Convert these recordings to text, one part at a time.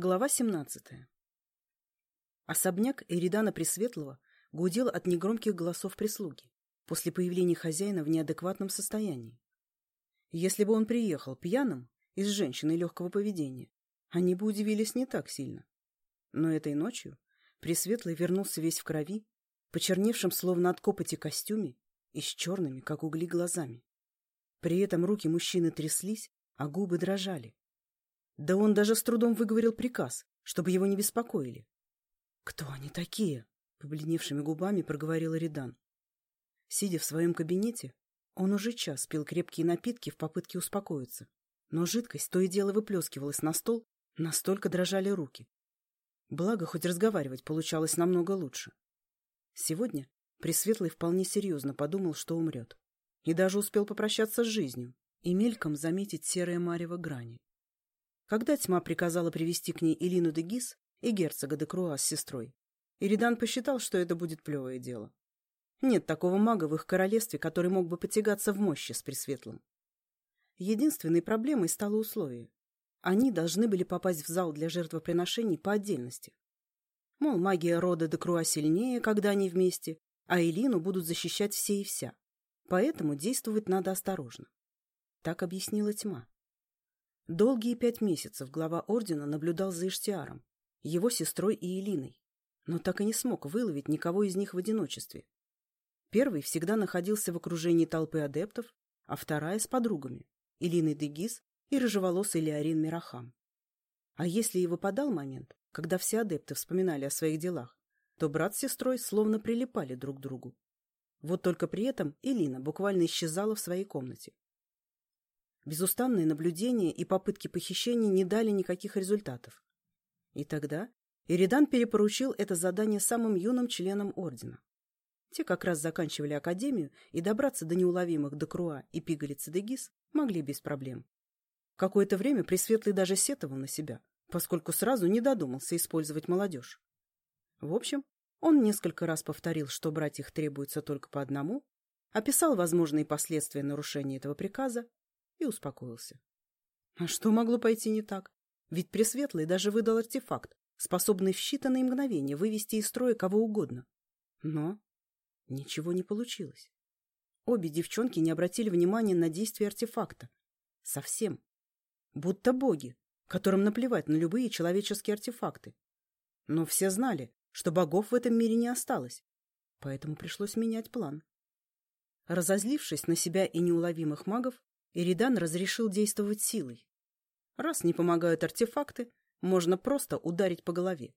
Глава 17. Особняк Эридана Пресветлого гудел от негромких голосов прислуги после появления хозяина в неадекватном состоянии. Если бы он приехал пьяным и с женщиной легкого поведения, они бы удивились не так сильно. Но этой ночью Пресветлый вернулся весь в крови, почерневшим словно от копоти костюме и с черными, как угли, глазами. При этом руки мужчины тряслись, а губы дрожали. Да он даже с трудом выговорил приказ, чтобы его не беспокоили. «Кто они такие?» — побледневшими губами проговорил Эридан. Сидя в своем кабинете, он уже час пил крепкие напитки в попытке успокоиться, но жидкость то и дело выплескивалась на стол, настолько дрожали руки. Благо, хоть разговаривать получалось намного лучше. Сегодня Пресветлый вполне серьезно подумал, что умрет. И даже успел попрощаться с жизнью и мельком заметить серое марево грани. Когда тьма приказала привести к ней Илину де Гис и герцога де Круа с сестрой, Иридан посчитал, что это будет плевое дело. Нет такого мага в их королевстве, который мог бы потягаться в мощи с Пресветлым. Единственной проблемой стало условие. Они должны были попасть в зал для жертвоприношений по отдельности. Мол, магия рода де Круа сильнее, когда они вместе, а Элину будут защищать все и вся. Поэтому действовать надо осторожно. Так объяснила тьма. Долгие пять месяцев глава ордена наблюдал за Иштиаром, его сестрой и Элиной, но так и не смог выловить никого из них в одиночестве. Первый всегда находился в окружении толпы адептов, а вторая — с подругами — Элиной Дегис и рыжеволосый Леорин Мирахам. А если и выпадал момент, когда все адепты вспоминали о своих делах, то брат с сестрой словно прилипали друг к другу. Вот только при этом Элина буквально исчезала в своей комнате. Безустанные наблюдения и попытки похищения не дали никаких результатов. И тогда Иридан перепоручил это задание самым юным членам ордена. Те как раз заканчивали академию, и добраться до неуловимых Декруа и Пигалицы Дегис могли без проблем. Какое-то время Пресветлый даже сетовал на себя, поскольку сразу не додумался использовать молодежь. В общем, он несколько раз повторил, что брать их требуется только по одному, описал возможные последствия нарушения этого приказа и успокоился. А что могло пойти не так? Ведь Пресветлый даже выдал артефакт, способный в считанные мгновения вывести из строя кого угодно. Но ничего не получилось. Обе девчонки не обратили внимания на действие артефакта. Совсем. Будто боги, которым наплевать на любые человеческие артефакты. Но все знали, что богов в этом мире не осталось, поэтому пришлось менять план. Разозлившись на себя и неуловимых магов, Иридан разрешил действовать силой. Раз не помогают артефакты, можно просто ударить по голове.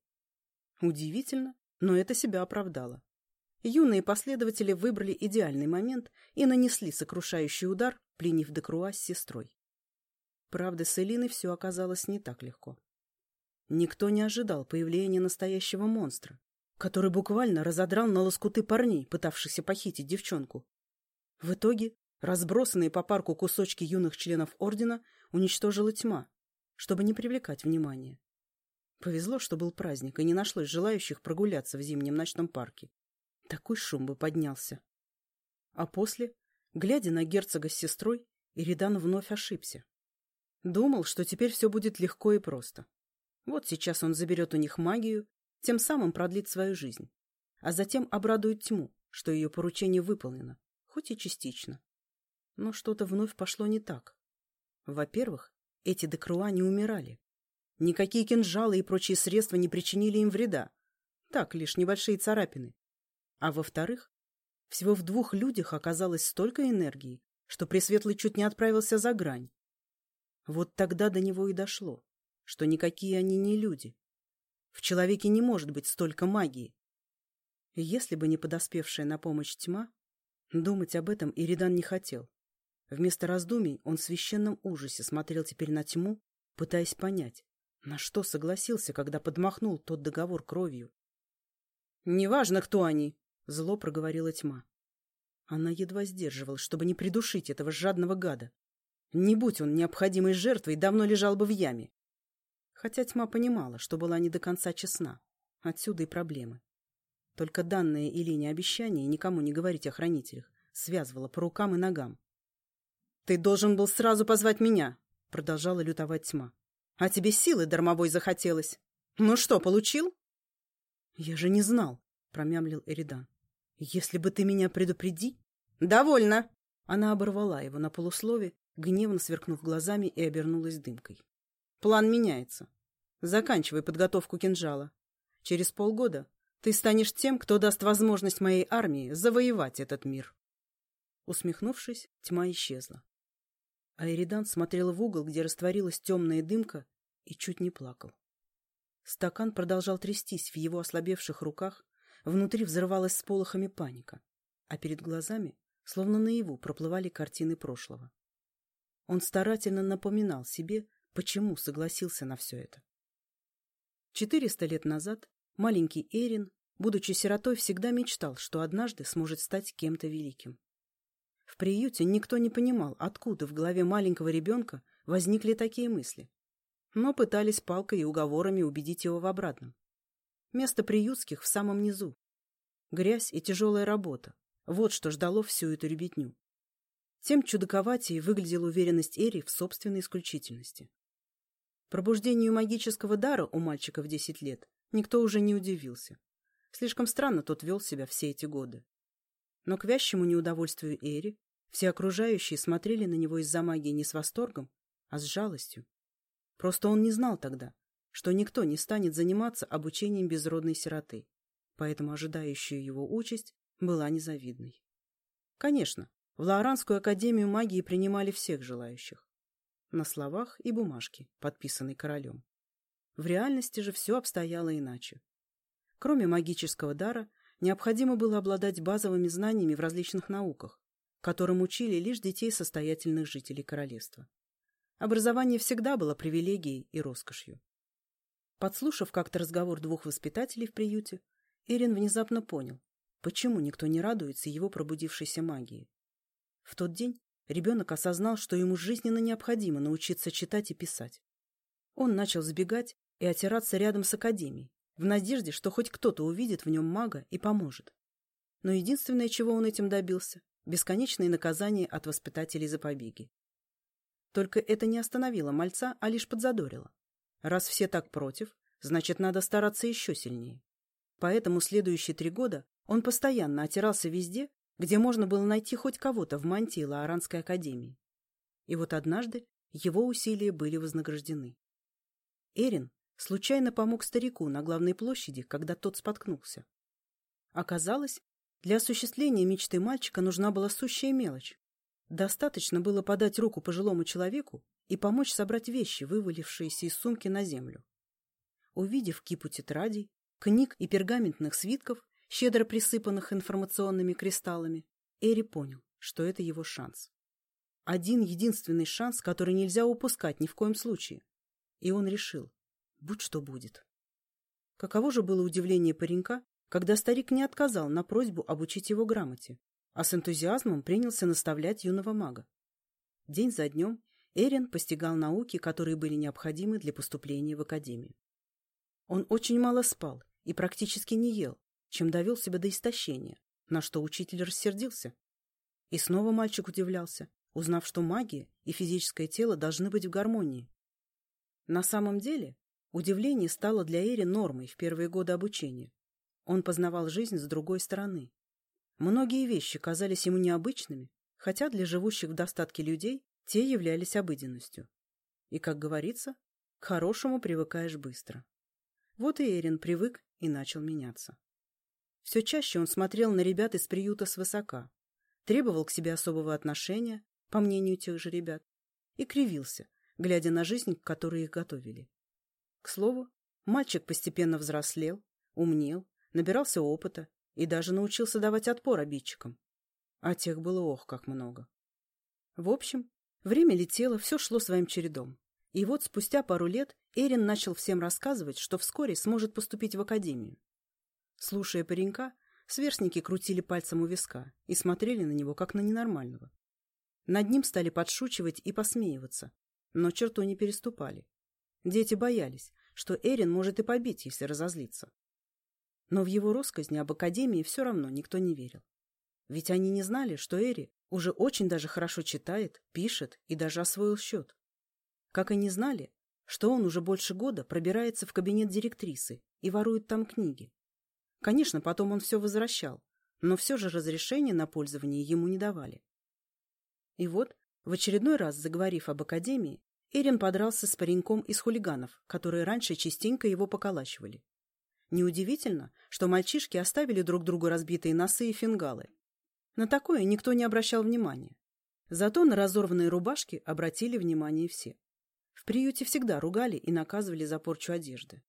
Удивительно, но это себя оправдало. Юные последователи выбрали идеальный момент и нанесли сокрушающий удар, пленив Декруа с сестрой. Правда, с Элиной все оказалось не так легко. Никто не ожидал появления настоящего монстра, который буквально разодрал на лоскуты парней, пытавшихся похитить девчонку. В итоге Разбросанные по парку кусочки юных членов ордена уничтожила тьма, чтобы не привлекать внимания. Повезло, что был праздник, и не нашлось желающих прогуляться в зимнем ночном парке. Такой шум бы поднялся. А после, глядя на герцога с сестрой, Иридан вновь ошибся. Думал, что теперь все будет легко и просто. Вот сейчас он заберет у них магию, тем самым продлит свою жизнь, а затем обрадует тьму, что ее поручение выполнено, хоть и частично. Но что-то вновь пошло не так. Во-первых, эти декруа не умирали. Никакие кинжалы и прочие средства не причинили им вреда. Так, лишь небольшие царапины. А во-вторых, всего в двух людях оказалось столько энергии, что Пресветлый чуть не отправился за грань. Вот тогда до него и дошло, что никакие они не люди. В человеке не может быть столько магии. Если бы не подоспевшая на помощь тьма, думать об этом Иридан не хотел. Вместо раздумий он в священном ужасе смотрел теперь на тьму, пытаясь понять, на что согласился, когда подмахнул тот договор кровью. «Неважно, кто они!» — зло проговорила тьма. Она едва сдерживалась, чтобы не придушить этого жадного гада. Не будь он необходимой жертвой, давно лежал бы в яме. Хотя тьма понимала, что была не до конца честна. Отсюда и проблемы. Только данное Илине обещание никому не говорить о хранителях связывало по рукам и ногам. «Ты должен был сразу позвать меня!» — продолжала лютовать тьма. А тебе силы дармовой захотелось. Ну что, получил? Я же не знал, промямлил Эридан. Если бы ты меня предупреди... Довольно! Она оборвала его на полуслове, гневно сверкнув глазами и обернулась дымкой. План меняется. Заканчивай подготовку кинжала. Через полгода ты станешь тем, кто даст возможность моей армии завоевать этот мир. Усмехнувшись, тьма исчезла. А Эридан смотрел в угол, где растворилась темная дымка, и чуть не плакал. Стакан продолжал трястись в его ослабевших руках, внутри взрывалась с полохами паника, а перед глазами, словно наяву, проплывали картины прошлого. Он старательно напоминал себе, почему согласился на все это. Четыреста лет назад маленький Эрин, будучи сиротой, всегда мечтал, что однажды сможет стать кем-то великим. В приюте никто не понимал, откуда в голове маленького ребенка возникли такие мысли. Но пытались палкой и уговорами убедить его в обратном. Место приютских в самом низу. Грязь и тяжелая работа. Вот что ждало всю эту ребятню. Тем чудаковатее выглядела уверенность Эри в собственной исключительности. Пробуждению магического дара у мальчика в десять лет никто уже не удивился. Слишком странно тот вел себя все эти годы. Но к вящему неудовольствию Эри все окружающие смотрели на него из-за магии не с восторгом, а с жалостью. Просто он не знал тогда, что никто не станет заниматься обучением безродной сироты, поэтому ожидающая его участь была незавидной. Конечно, в Лаоранскую академию магии принимали всех желающих. На словах и бумажке, подписанной королем. В реальности же все обстояло иначе. Кроме магического дара, необходимо было обладать базовыми знаниями в различных науках, которым учили лишь детей состоятельных жителей королевства. Образование всегда было привилегией и роскошью. Подслушав как-то разговор двух воспитателей в приюте, Эрин внезапно понял, почему никто не радуется его пробудившейся магии. В тот день ребенок осознал, что ему жизненно необходимо научиться читать и писать. Он начал сбегать и отираться рядом с академией, в надежде, что хоть кто-то увидит в нем мага и поможет. Но единственное, чего он этим добился – бесконечные наказания от воспитателей за побеги. Только это не остановило мальца, а лишь подзадорило. Раз все так против, значит, надо стараться еще сильнее. Поэтому следующие три года он постоянно отирался везде, где можно было найти хоть кого-то в мантии Лаоранской академии. И вот однажды его усилия были вознаграждены. Эрин случайно помог старику на главной площади, когда тот споткнулся. Оказалось, для осуществления мечты мальчика нужна была сущая мелочь. Достаточно было подать руку пожилому человеку и помочь собрать вещи, вывалившиеся из сумки на землю. Увидев кипу тетрадей, книг и пергаментных свитков, щедро присыпанных информационными кристаллами, Эри понял, что это его шанс. Один единственный шанс, который нельзя упускать ни в коем случае. И он решил, будь что будет. Каково же было удивление паренька, когда старик не отказал на просьбу обучить его грамоте, а с энтузиазмом принялся наставлять юного мага. День за днем Эрин постигал науки, которые были необходимы для поступления в академию. Он очень мало спал и практически не ел, чем довел себя до истощения, на что учитель рассердился. И снова мальчик удивлялся, узнав, что магия и физическое тело должны быть в гармонии. На самом деле, удивление стало для Эри нормой в первые годы обучения. Он познавал жизнь с другой стороны. Многие вещи казались ему необычными, хотя для живущих в достатке людей те являлись обыденностью. И, как говорится, к хорошему привыкаешь быстро. Вот и Эрин привык и начал меняться. Все чаще он смотрел на ребят из приюта свысока, требовал к себе особого отношения, по мнению тех же ребят, и кривился, глядя на жизнь, к которой их готовили. К слову, мальчик постепенно взрослел, умнел, набирался опыта и даже научился давать отпор обидчикам. А тех было ох, как много. В общем, время летело, все шло своим чередом. И вот спустя пару лет Эрин начал всем рассказывать, что вскоре сможет поступить в академию. Слушая паренька, сверстники крутили пальцем у виска и смотрели на него, как на ненормального. Над ним стали подшучивать и посмеиваться, но черту не переступали. Дети боялись, что Эрин может и побить, если разозлиться. Но в его росказни об Академии все равно никто не верил. Ведь они не знали, что Эри уже очень даже хорошо читает, пишет и даже освоил счет. Как и не знали, что он уже больше года пробирается в кабинет директрисы и ворует там книги. Конечно, потом он все возвращал, но все же разрешения на пользование ему не давали. И вот, в очередной раз заговорив об академии, Эрин подрался с пареньком из хулиганов, которые раньше частенько его поколачивали. Неудивительно, что мальчишки оставили друг другу разбитые носы и фингалы. На такое никто не обращал внимания. Зато на разорванные рубашки обратили внимание все. В приюте всегда ругали и наказывали за порчу одежды.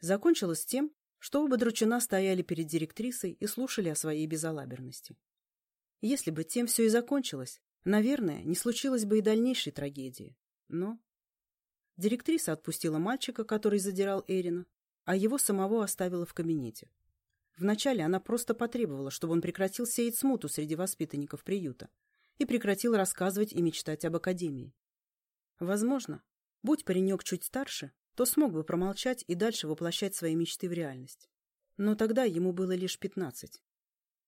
Закончилось тем, что оба дручина стояли перед директрисой и слушали о своей безалаберности. Если бы тем все и закончилось, наверное, не случилось бы и дальнейшей трагедии. Но директриса отпустила мальчика, который задирал Эрина, а его самого оставила в кабинете. Вначале она просто потребовала, чтобы он прекратил сеять смуту среди воспитанников приюта и прекратил рассказывать и мечтать об академии. Возможно, будь паренек чуть старше, то смог бы промолчать и дальше воплощать свои мечты в реальность. Но тогда ему было лишь пятнадцать.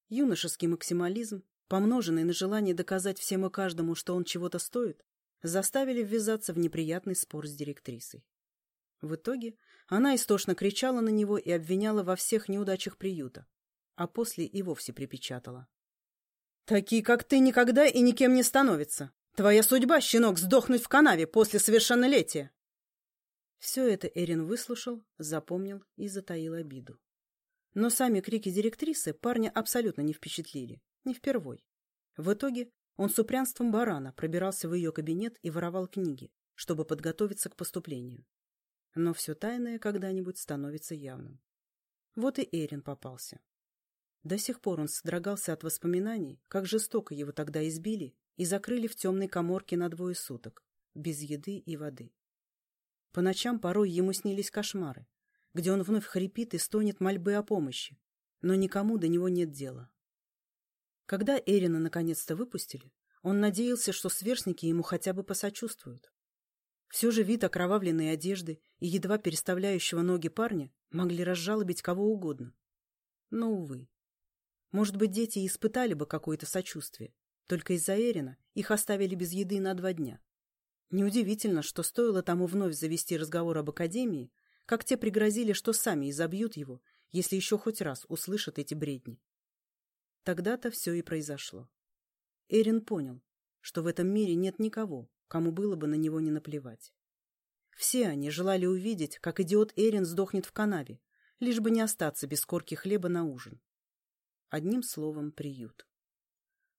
Юношеский максимализм, помноженный на желание доказать всем и каждому, что он чего-то стоит, заставили ввязаться в неприятный спор с директрисой. В итоге она истошно кричала на него и обвиняла во всех неудачах приюта, а после и вовсе припечатала. «Такие, как ты, никогда и никем не становятся. Твоя судьба, щенок, сдохнуть в канаве после совершеннолетия!» Все это Эрин выслушал, запомнил и затаил обиду. Но сами крики директрисы парня абсолютно не впечатлили, не впервой. В итоге он с упрямством барана пробирался в ее кабинет и воровал книги, чтобы подготовиться к поступлению. Но все тайное когда-нибудь становится явным. Вот и Эрин попался. До сих пор он содрогался от воспоминаний, как жестоко его тогда избили и закрыли в темной коморке на двое суток, без еды и воды. По ночам порой ему снились кошмары, где он вновь хрипит и стонет мольбы о помощи, но никому до него нет дела. Когда Эрина наконец-то выпустили, он надеялся, что сверстники ему хотя бы посочувствуют. Все же вид окровавленной одежды и едва переставляющего ноги парня могли разжалобить кого угодно. Но, увы. Может быть, дети испытали бы какое-то сочувствие, только из-за Эрина их оставили без еды на два дня. Неудивительно, что стоило тому вновь завести разговор об Академии, как те пригрозили, что сами изобьют его, если еще хоть раз услышат эти бредни. Тогда-то все и произошло. Эрин понял, что в этом мире нет никого, кому было бы на него не наплевать. Все они желали увидеть, как идиот Эрин сдохнет в канаве, лишь бы не остаться без корки хлеба на ужин. Одним словом, приют.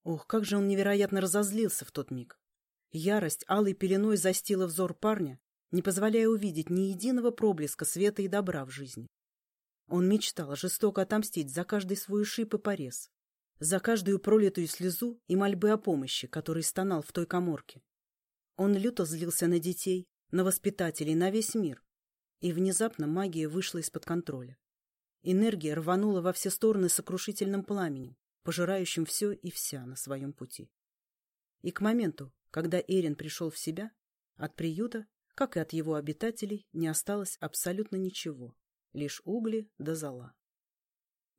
Ох, как же он невероятно разозлился в тот миг. Ярость алой пеленой застила взор парня, не позволяя увидеть ни единого проблеска света и добра в жизни. Он мечтал жестоко отомстить за каждый свой ушиб и порез, за каждую пролитую слезу и мольбы о помощи, который стонал в той коморке. Он люто злился на детей, на воспитателей, на весь мир. И внезапно магия вышла из-под контроля. Энергия рванула во все стороны сокрушительным пламенем, пожирающим все и вся на своем пути. И к моменту, когда Эрин пришел в себя, от приюта, как и от его обитателей, не осталось абсолютно ничего, лишь угли да зола.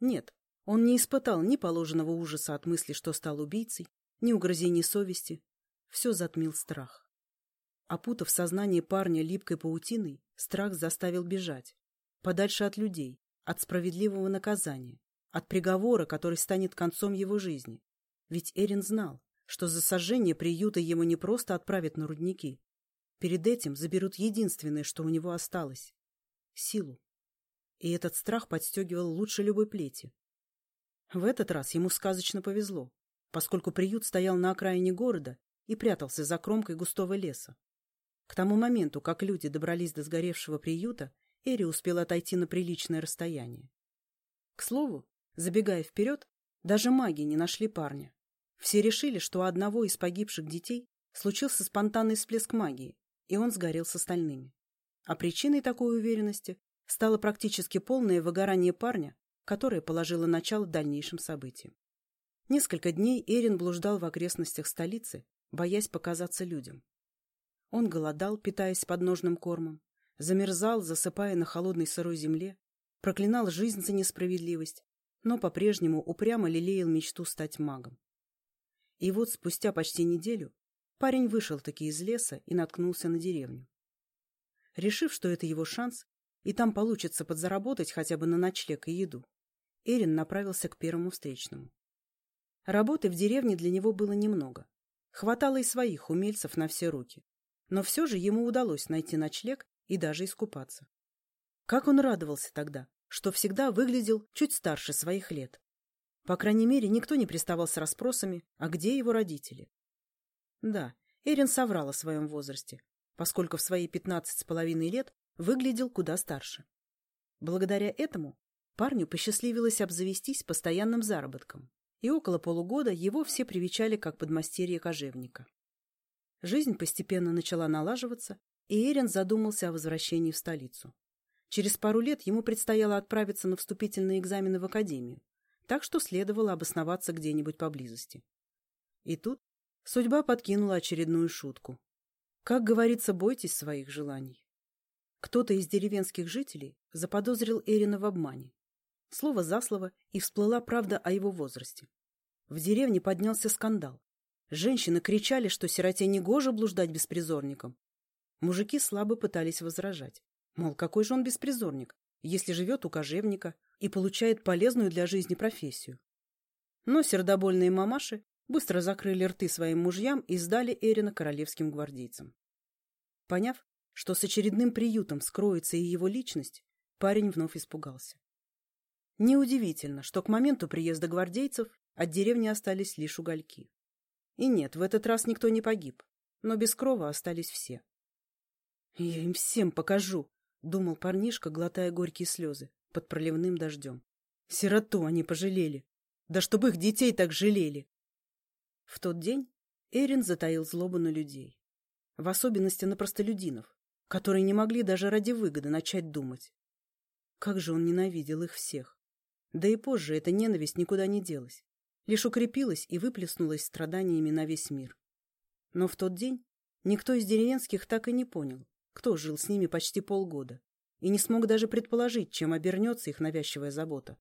Нет, он не испытал ни положенного ужаса от мысли, что стал убийцей, ни угрызений совести. Все затмил страх. Опутав сознание парня липкой паутиной, страх заставил бежать. Подальше от людей, от справедливого наказания, от приговора, который станет концом его жизни. Ведь Эрин знал, что за сожжение приюта ему не просто отправят на рудники. Перед этим заберут единственное, что у него осталось — силу. И этот страх подстегивал лучше любой плети. В этот раз ему сказочно повезло, поскольку приют стоял на окраине города и прятался за кромкой густого леса. К тому моменту, как люди добрались до сгоревшего приюта, Эри успел отойти на приличное расстояние. К слову, забегая вперед, даже маги не нашли парня. Все решили, что у одного из погибших детей случился спонтанный всплеск магии, и он сгорел с остальными. А причиной такой уверенности стало практически полное выгорание парня которое положило начало дальнейшим событиям. Несколько дней Эрин блуждал в окрестностях столицы, боясь показаться людям. Он голодал, питаясь подножным кормом, замерзал, засыпая на холодной сырой земле, проклинал жизнь за несправедливость, но по-прежнему упрямо лелеял мечту стать магом. И вот спустя почти неделю парень вышел таки из леса и наткнулся на деревню. Решив, что это его шанс, и там получится подзаработать хотя бы на ночлег и еду, Эрин направился к первому встречному. Работы в деревне для него было немного. Хватало и своих умельцев на все руки. Но все же ему удалось найти ночлег и даже искупаться. Как он радовался тогда, что всегда выглядел чуть старше своих лет. По крайней мере, никто не приставал с расспросами, а где его родители. Да, Эрин соврал о своем возрасте, поскольку в свои пятнадцать с половиной лет выглядел куда старше. Благодаря этому парню посчастливилось обзавестись постоянным заработком, и около полугода его все привечали как подмастерье кожевника. Жизнь постепенно начала налаживаться, и Эрин задумался о возвращении в столицу. Через пару лет ему предстояло отправиться на вступительные экзамены в академию, так что следовало обосноваться где-нибудь поблизости. И тут судьба подкинула очередную шутку. Как говорится, бойтесь своих желаний. Кто-то из деревенских жителей заподозрил Эрина в обмане. Слово за слово, и всплыла правда о его возрасте. В деревне поднялся скандал. Женщины кричали, что сироте негоже блуждать беспризорником. Мужики слабо пытались возражать. Мол, какой же он беспризорник, если живет у кожевника и получает полезную для жизни профессию. Но сердобольные мамаши быстро закрыли рты своим мужьям и сдали Эрина королевским гвардейцам. Поняв, что с очередным приютом скроется и его личность, парень вновь испугался. Неудивительно, что к моменту приезда гвардейцев от деревни остались лишь угольки. И нет, в этот раз никто не погиб, но без крова остались все. «Я им всем покажу», — думал парнишка, глотая горькие слезы под проливным дождем. «Сироту они пожалели. Да чтобы их детей так жалели!» В тот день Эрин затаил злобу на людей. В особенности на простолюдинов, которые не могли даже ради выгоды начать думать. Как же он ненавидел их всех! Да и позже эта ненависть никуда не делась, лишь укрепилась и выплеснулась страданиями на весь мир. Но в тот день никто из деревенских так и не понял, кто жил с ними почти полгода, и не смог даже предположить, чем обернется их навязчивая забота.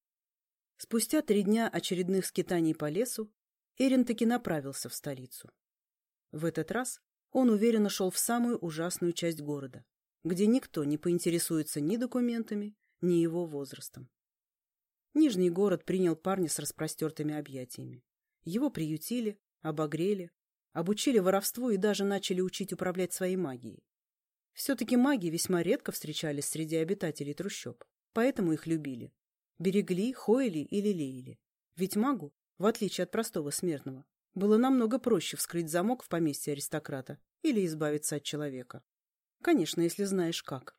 Спустя три дня очередных скитаний по лесу Эрин таки направился в столицу. В этот раз он уверенно шел в самую ужасную часть города, где никто не поинтересуется ни документами, ни его возрастом. Нижний город принял парня с распростертыми объятиями. Его приютили, обогрели, обучили воровству и даже начали учить управлять своей магией. Все-таки маги весьма редко встречались среди обитателей трущоб, поэтому их любили. Берегли, хоили и лелеяли. Ведь магу, в отличие от простого смертного, было намного проще вскрыть замок в поместье аристократа или избавиться от человека. Конечно, если знаешь как.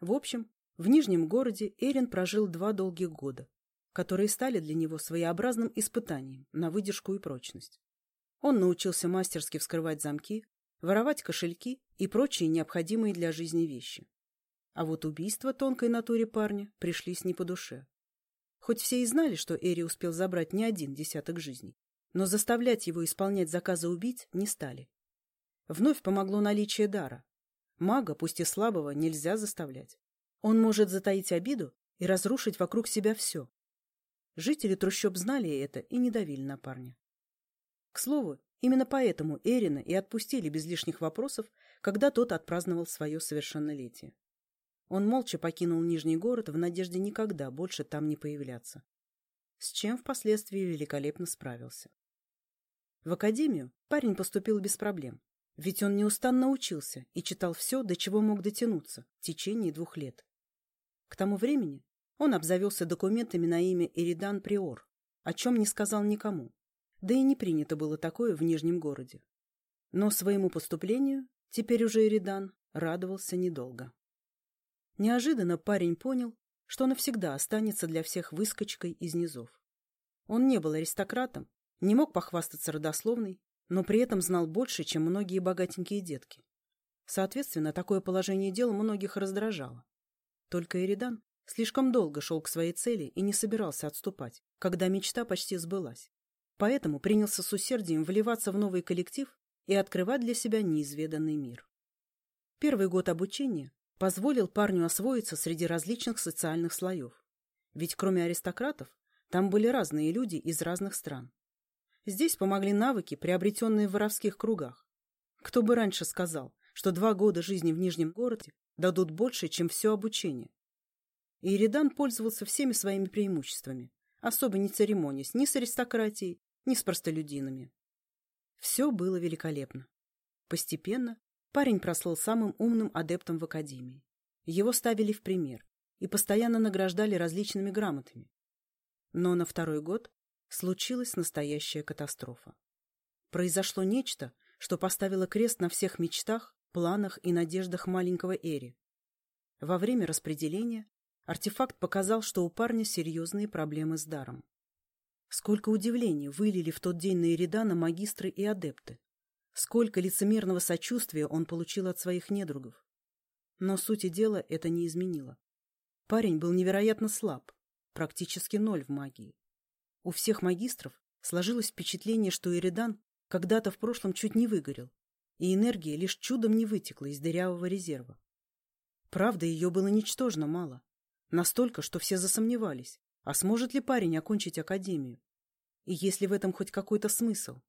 В общем, в Нижнем городе Эрин прожил два долгих года, которые стали для него своеобразным испытанием на выдержку и прочность. Он научился мастерски вскрывать замки, воровать кошельки и прочие необходимые для жизни вещи. А вот убийства тонкой натуре парня пришлись не по душе. Хоть все и знали, что Эри успел забрать не один десяток жизней, но заставлять его исполнять заказы убить не стали. Вновь помогло наличие дара. Мага, пусть и слабого, нельзя заставлять. Он может затаить обиду и разрушить вокруг себя все. Жители трущоб знали это и не давили на парня. К слову, именно поэтому Эрина и отпустили без лишних вопросов, когда тот отпраздновал свое совершеннолетие. Он молча покинул Нижний город в надежде никогда больше там не появляться. С чем впоследствии великолепно справился. В академию парень поступил без проблем, ведь он неустанно учился и читал все, до чего мог дотянуться в течение двух лет. К тому времени он обзавелся документами на имя Эридан Приор, о чем не сказал никому, да и не принято было такое в Нижнем городе. Но своему поступлению теперь уже Эридан радовался недолго. Неожиданно парень понял, что навсегда останется для всех выскочкой из низов. Он не был аристократом, не мог похвастаться родословной, но при этом знал больше, чем многие богатенькие детки. Соответственно, такое положение дел многих раздражало. Только Эридан слишком долго шел к своей цели и не собирался отступать, когда мечта почти сбылась. Поэтому принялся с усердием вливаться в новый коллектив и открывать для себя неизведанный мир. Первый год обучения позволил парню освоиться среди различных социальных слоев. Ведь кроме аристократов, там были разные люди из разных стран. Здесь помогли навыки, приобретенные в воровских кругах. Кто бы раньше сказал, что два года жизни в Нижнем городе дадут больше, чем все обучение. И Иридан пользовался всеми своими преимуществами, особо не церемонясь ни с аристократией, ни с простолюдинами. Все было великолепно. Постепенно парень прослыл самым умным адептом в академии. Его ставили в пример и постоянно награждали различными грамотами. Но на второй год случилась настоящая катастрофа. Произошло нечто, что поставило крест на всех мечтах, планах и надеждах маленького Эри. Во время распределения артефакт показал, что у парня серьезные проблемы с даром. Сколько удивления вылили в тот день на Эридана магистры и адепты. Сколько лицемерного сочувствия он получил от своих недругов. Но сути дела это не изменило. Парень был невероятно слаб, практически ноль в магии. У всех магистров сложилось впечатление, что Эридан когда-то в прошлом чуть не выгорел, и энергия лишь чудом не вытекла из дырявого резерва. Правда, ее было ничтожно мало. Настолько, что все засомневались, а сможет ли парень окончить академию? И есть ли в этом хоть какой-то смысл?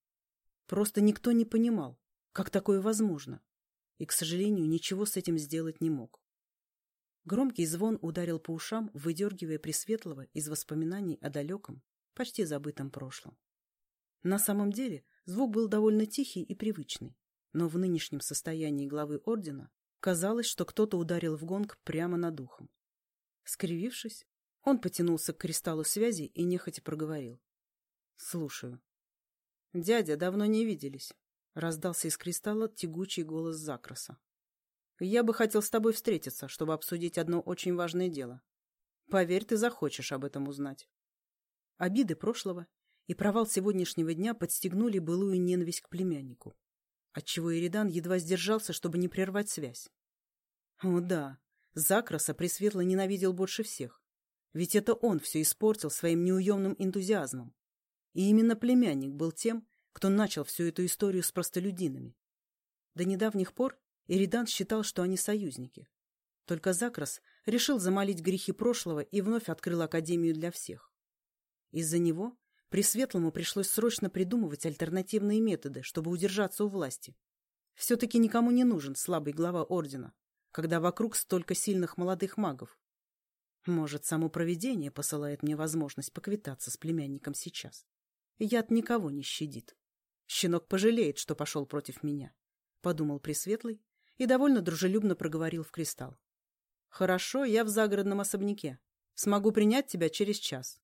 Просто никто не понимал, как такое возможно, и, к сожалению, ничего с этим сделать не мог. Громкий звон ударил по ушам, выдергивая Пресветлого из воспоминаний о далеком, почти забытом прошлом. На самом деле звук был довольно тихий и привычный, но в нынешнем состоянии главы ордена казалось, что кто-то ударил в гонг прямо над ухом. Скривившись, он потянулся к кристаллу связи и нехотя проговорил. — Слушаю. — Дядя, давно не виделись, — раздался из кристалла тягучий голос Закраса. — Я бы хотел с тобой встретиться, чтобы обсудить одно очень важное дело. Поверь, ты захочешь об этом узнать. Обиды прошлого и провал сегодняшнего дня подстегнули былую ненависть к племяннику, отчего Иридан едва сдержался, чтобы не прервать связь. О да, Закраса Пресветло ненавидел больше всех. Ведь это он все испортил своим неуемным энтузиазмом. И именно племянник был тем, кто начал всю эту историю с простолюдинами. До недавних пор Иридан считал, что они союзники. Только Закрас решил замолить грехи прошлого и вновь открыл Академию для всех. Из-за него Пресветлому пришлось срочно придумывать альтернативные методы, чтобы удержаться у власти. Все-таки никому не нужен слабый глава Ордена, когда вокруг столько сильных молодых магов. Может, само провидение посылает мне возможность поквитаться с племянником сейчас. Яд никого не щадит. Щенок пожалеет, что пошел против меня, — подумал Пресветлый и довольно дружелюбно проговорил в кристалл. — Хорошо, я в загородном особняке. Смогу принять тебя через час.